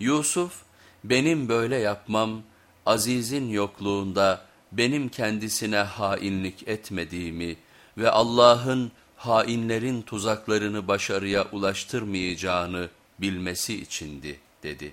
Yusuf benim böyle yapmam azizin yokluğunda benim kendisine hainlik etmediğimi ve Allah'ın hainlerin tuzaklarını başarıya ulaştırmayacağını bilmesi içindi dedi.